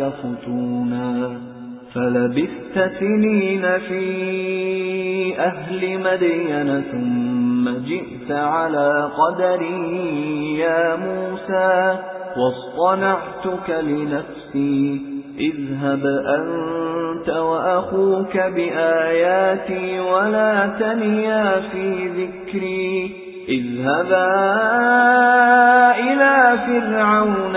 فتونا فلبثت سنين في أهل مدين ثم جئت على قدري يا موسى واصطنعتك لنفسي اذهب أنت وأخوك بآياتي ولا تنيا في ذكري اذهبا إلى فرعون